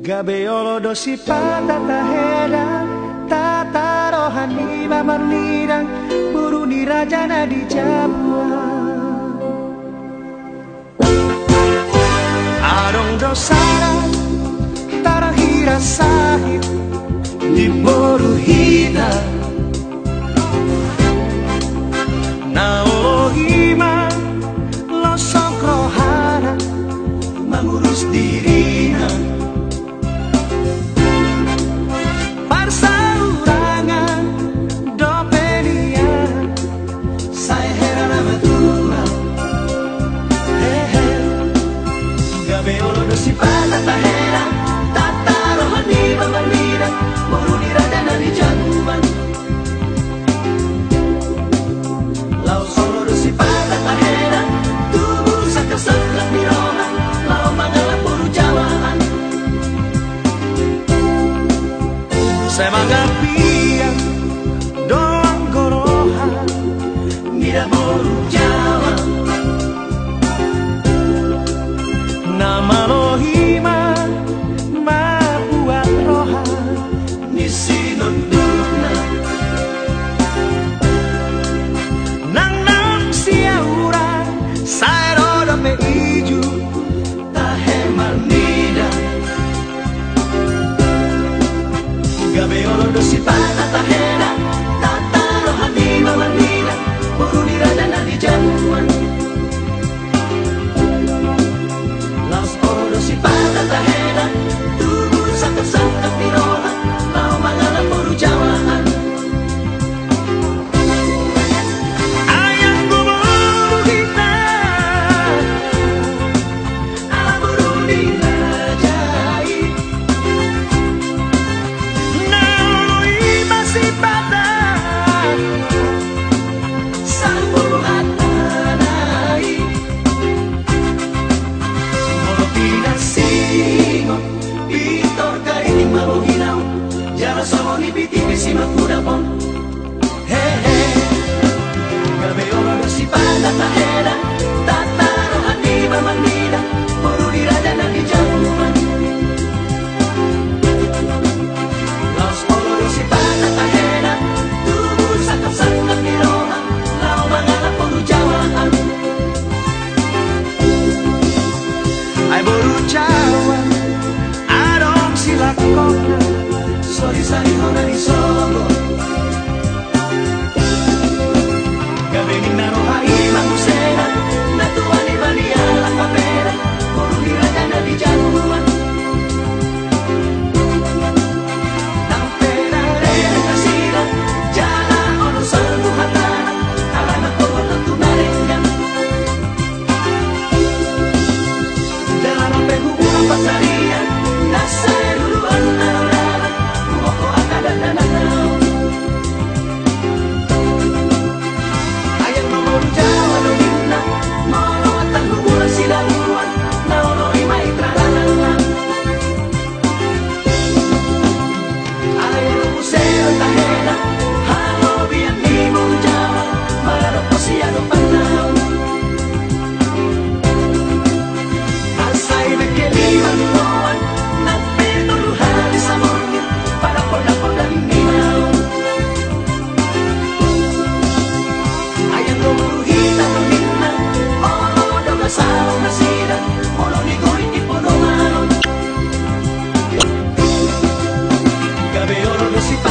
Gabeolo dosi patata heda Tata rohani mamar nirang Buru nirajana di Jabua Arong dosara Tarahira sahib Di boru hida. Naohima Losok rohana Mengurus dirinya Saya manggapian Doang gorohan Mira boru Jawa Nama lohima Ma buat rohan nunduna 是斑。Tibisima furabon Hey, eh, eh. hey Gabeola, Rosipala, Tae eh. campeón no se